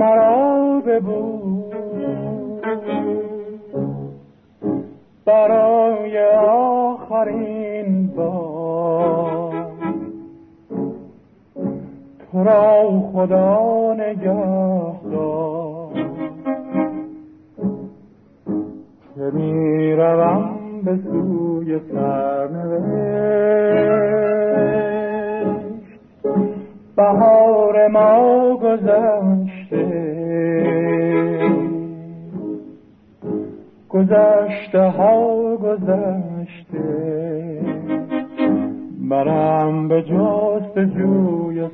مرا ببود برای آخرین با، تو را خدا نگه دار که می روم به سوی سرنوشت. بهار ما گذشت. گذشته ها گذشته. برم به جست جوی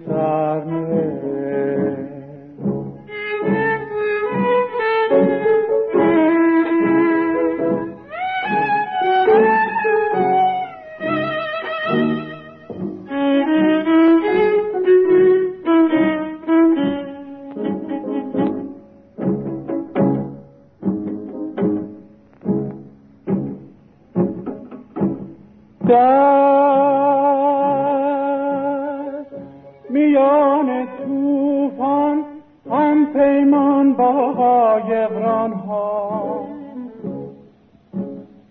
سرنوشت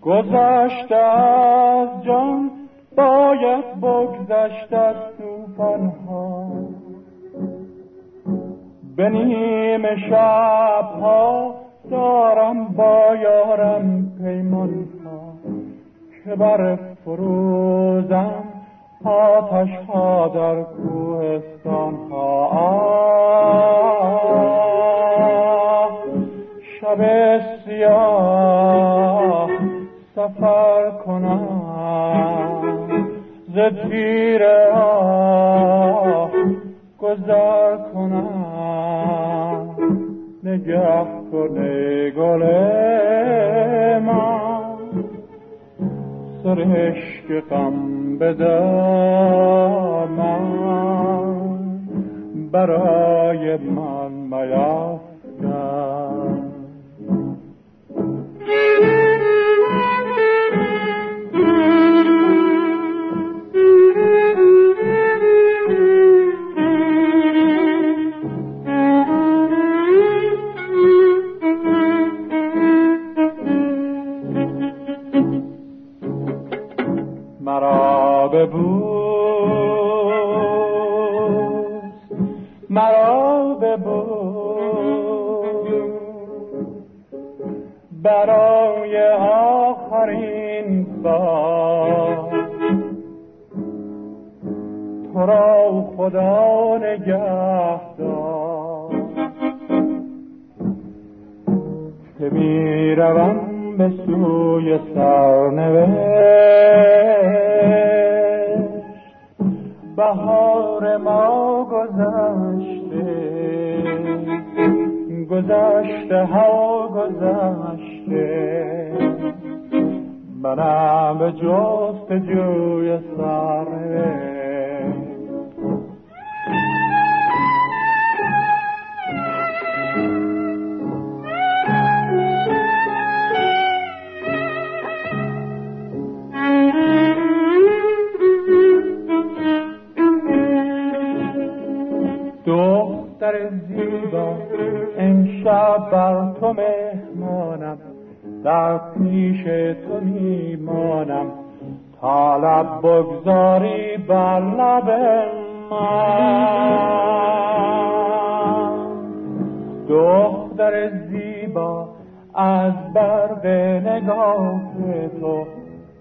گذشت از جان باید بگذشت از توفان ها به نیم شب ها دارم با یارم پیمان ها که بر فروزم آتش ها در کوهستان ها شب سیاه سفر کنم ز تیر آه گذر کنم. نگه کنه گل من. سرشک غم بدامم برای من میافکن خدا نگهدار. که می‌روم به سوی سرنوشت. بهار ما گذشته گذشته ها گذشته. منم به جست جوی سرنوشت امشب بر تو مهمانم. در پیش تو میمانم. طالب بگذاری بر لب من. دختر زیبا از برق نگاه تو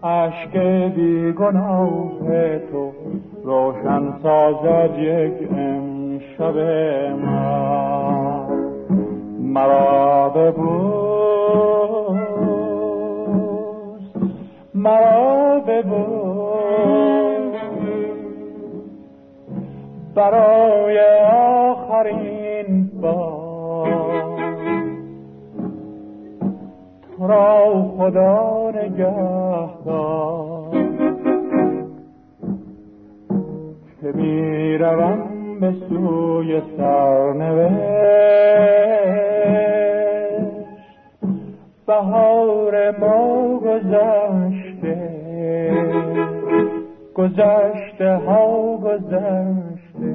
عشق بیگناه تو. روشن سازد یک امشب من مرا ببوس. مرا ببوس. برای آخرین بار. را خدا نگهدار. که می‌روم؟ به سوی سرنوشت بهار ما گذشته گذشته ها گذشته